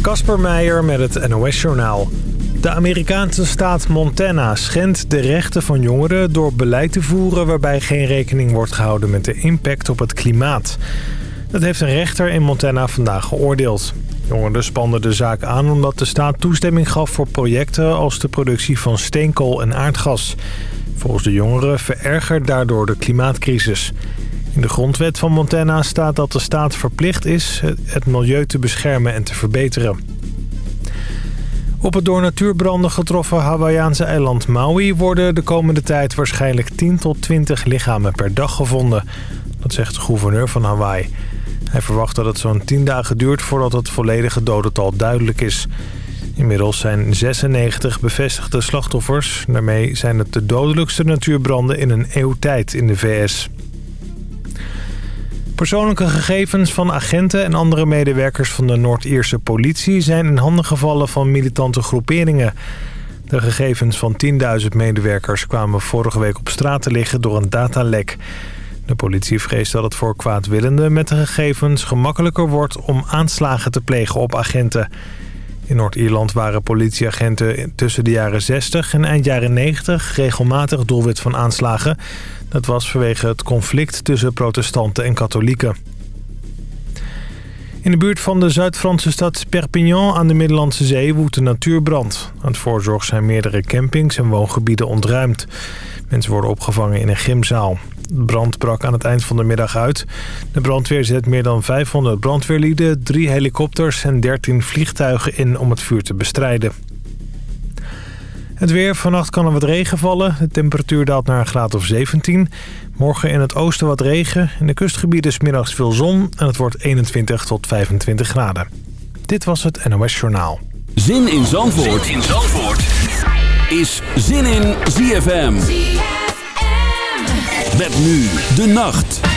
Kasper Meijer met het NOS-journaal. De Amerikaanse staat Montana schendt de rechten van jongeren... door beleid te voeren waarbij geen rekening wordt gehouden met de impact op het klimaat. Dat heeft een rechter in Montana vandaag geoordeeld. Jongeren spanden de zaak aan omdat de staat toestemming gaf voor projecten... als de productie van steenkool en aardgas. Volgens de jongeren verergert daardoor de klimaatcrisis... In de grondwet van Montana staat dat de staat verplicht is het milieu te beschermen en te verbeteren. Op het door natuurbranden getroffen Hawaïaanse eiland Maui... worden de komende tijd waarschijnlijk 10 tot 20 lichamen per dag gevonden. Dat zegt de gouverneur van Hawaii. Hij verwacht dat het zo'n 10 dagen duurt voordat het volledige dodental duidelijk is. Inmiddels zijn 96 bevestigde slachtoffers. Daarmee zijn het de dodelijkste natuurbranden in een eeuw tijd in de VS. Persoonlijke gegevens van agenten en andere medewerkers van de Noord-Ierse politie... zijn in handen gevallen van militante groeperingen. De gegevens van 10.000 medewerkers kwamen vorige week op straat te liggen door een datalek. De politie vreest dat het voor kwaadwillenden met de gegevens gemakkelijker wordt... om aanslagen te plegen op agenten. In Noord-Ierland waren politieagenten tussen de jaren 60 en eind jaren 90 regelmatig doelwit van aanslagen... Dat was vanwege het conflict tussen protestanten en katholieken. In de buurt van de Zuid-Franse stad Perpignan aan de Middellandse Zee woedt een natuurbrand. Aan het voorzorg zijn meerdere campings en woongebieden ontruimd. Mensen worden opgevangen in een gymzaal. De brand brak aan het eind van de middag uit. De brandweer zet meer dan 500 brandweerlieden, drie helikopters en 13 vliegtuigen in om het vuur te bestrijden. Het weer. Vannacht kan er wat regen vallen. De temperatuur daalt naar een graad of 17. Morgen in het oosten wat regen. In de kustgebieden is middags veel zon. En het wordt 21 tot 25 graden. Dit was het NOS Journaal. Zin in Zandvoort, zin in Zandvoort. is Zin in ZFM. Met nu de nacht.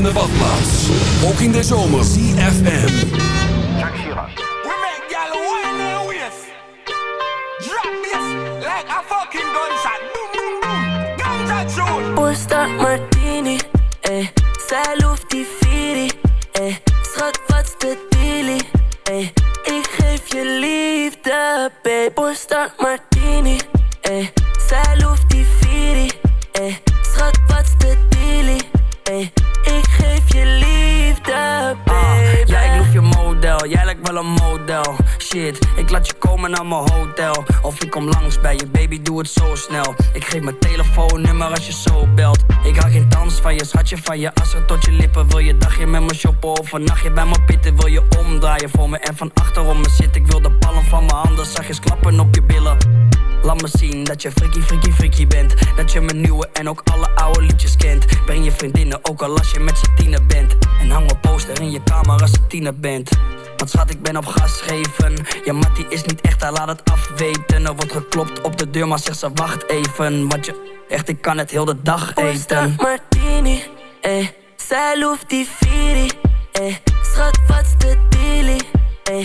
in the bottle. Van je, schatje, van je assen tot je lippen. Wil je dagje met me shoppen of een bij me pitten? Wil je omdraaien voor me en van achterom me zitten? Ik wil de palm van mijn handen zachtjes klappen op je billen. Laat me zien dat je freaky, freaky, freaky bent. Dat je mijn nieuwe en ook alle oude liedjes kent. Breng je vriendinnen ook al als je met z'n bent. En hang een poster in je kamer als je tiener bent. Want schat, ik ben op gas geven. Ja, Mattie is niet echt, hij laat het afweten. Er wordt geklopt op de deur, maar zegt ze wacht even. Want je, echt, ik kan het heel de dag eten. Martini, eh. Zij loeft die Firi, eh. Schat, wat's de dealie, eh.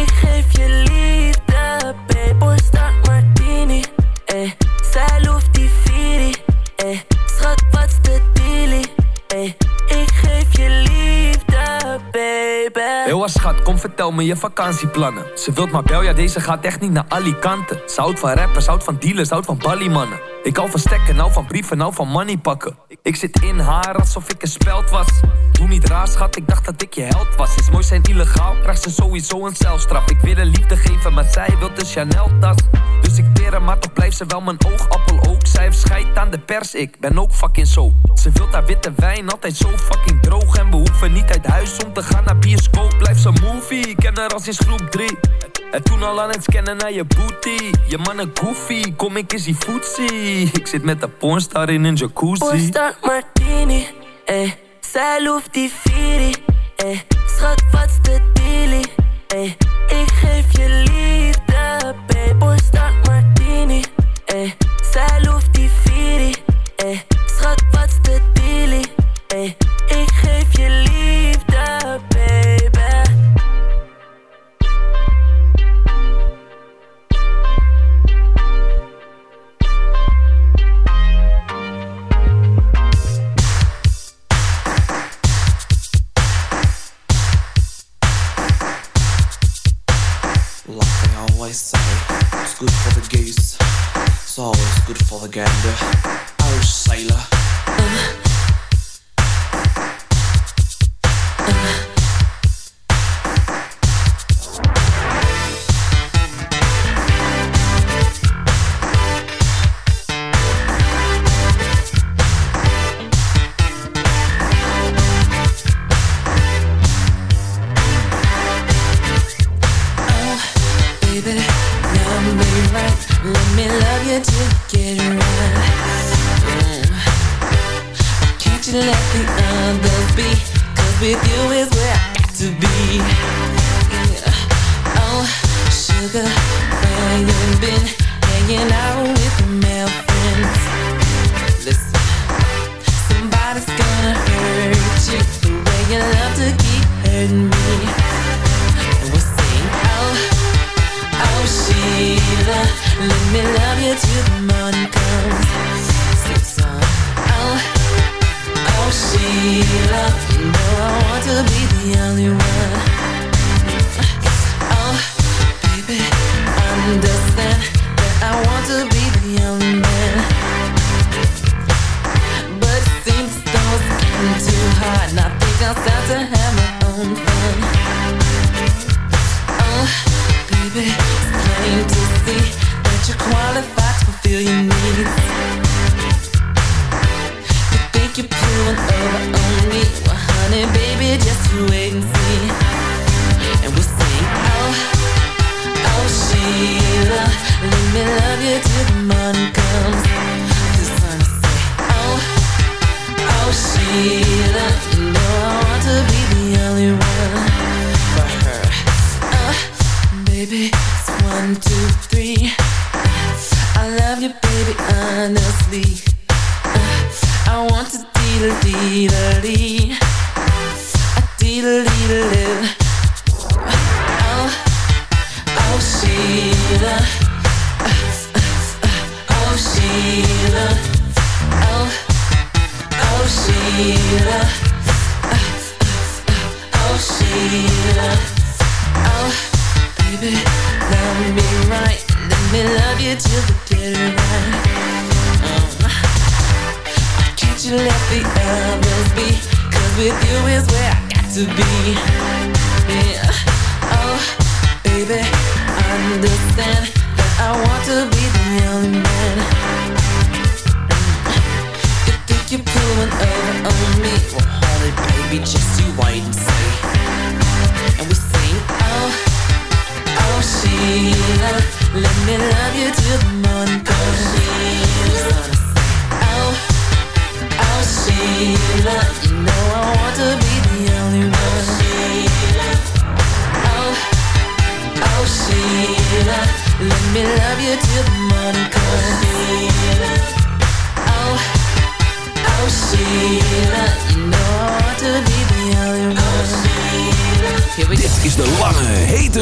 Ik geef je liefde, babe. Martini, it. Baby. Heel schat, kom vertel me je vakantieplannen. Ze wilt maar bel, ja deze gaat echt niet naar Alicante. Ze houdt van rappers, houdt van dealers, houdt van balliemannen. Ik hou van stekken, nou van brieven, nou van money pakken. Ik zit in haar alsof ik een speld was. Doe niet raar schat, ik dacht dat ik je held was. Is mooi zijn illegaal, krijgt ze sowieso een celstraf. Ik wil een liefde geven, maar zij wil een Chanel tas. Dus ik teer hem, maar toch blijft ze wel mijn oogappel ook. Zij heeft scheid aan de pers, ik ben ook fucking zo. Ze wilt haar witte wijn, altijd zo fucking droog. En we hoeven niet uit huis om te gaan naar bioscoop. Blijf ze movie, ik ken haar al sinds groep 3. En toen al aan het scannen naar je booty. Je mannen goofy, kom ik eens die footsie. Ik zit met de pornstar in een jacuzzi. Oesta Martini, eh. Zij loeft die eh. Schat, wat's de dealie, eh. Ik geef je liefde,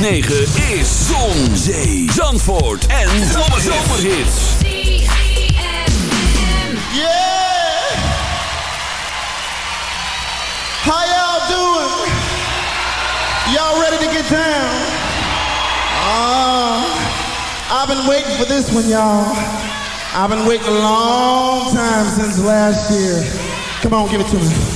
is Zon, Zee, Zandvoort en Zomerhits. Yeah! How y'all doing? Y'all ready to get down? Oh, I've been waiting for this one, y'all. I've been waiting a long time since last year. Come on, give it to me.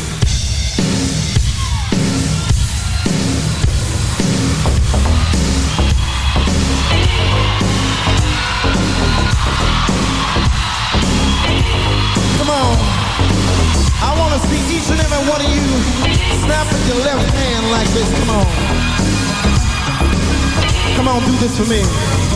order you snap with your left hand like this. Come on. Come on, do this for me.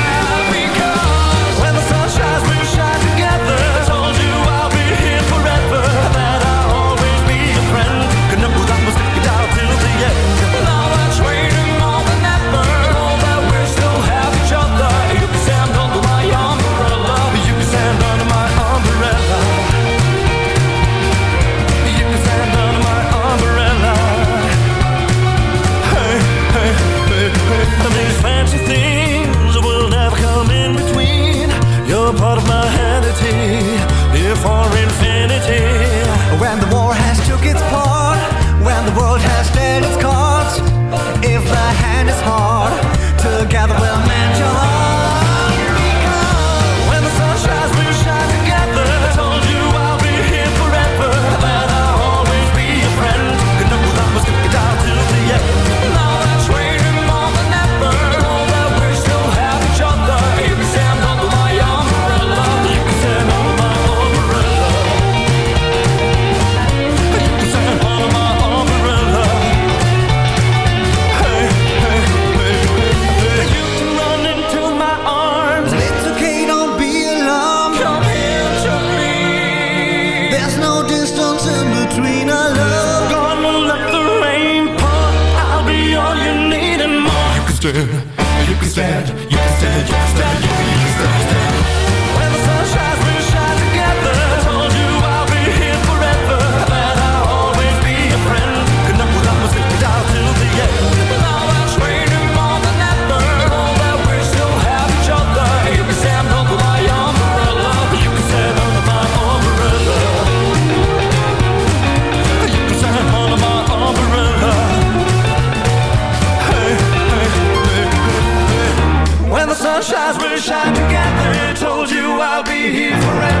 You can stand, you can stand, you can stand, you can stand, stand. here forever.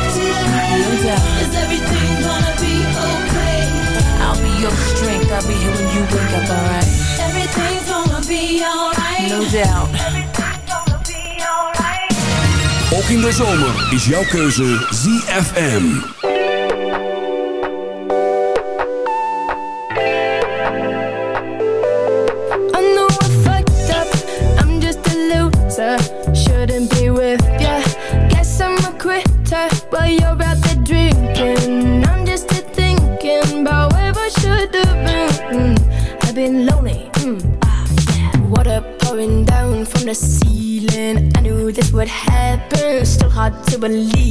Is everything gonna be okay? I'll be your strength. I'll be here when you wake up, alright? Everything's gonna be alright. No doubt. Everything's gonna be alright. Ook in de zomer is jouw keuze ZFM. To believe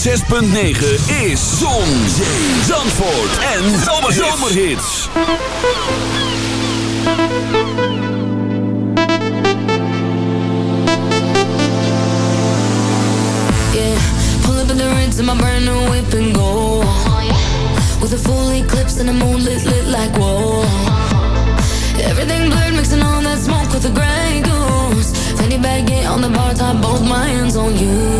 6.9 is Zon, Zandvoort en Zomerhits. Yeah, pull up in the rinse in my brand new whip and go. With a full eclipse and a moonlit lit like whoa. Everything blurred, mixing all that smoke with the gray goose. Fanny baggy on the bar top, both my hands on you.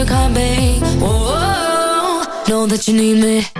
you call me. Whoa, oh, oh, -oh. know that you need me.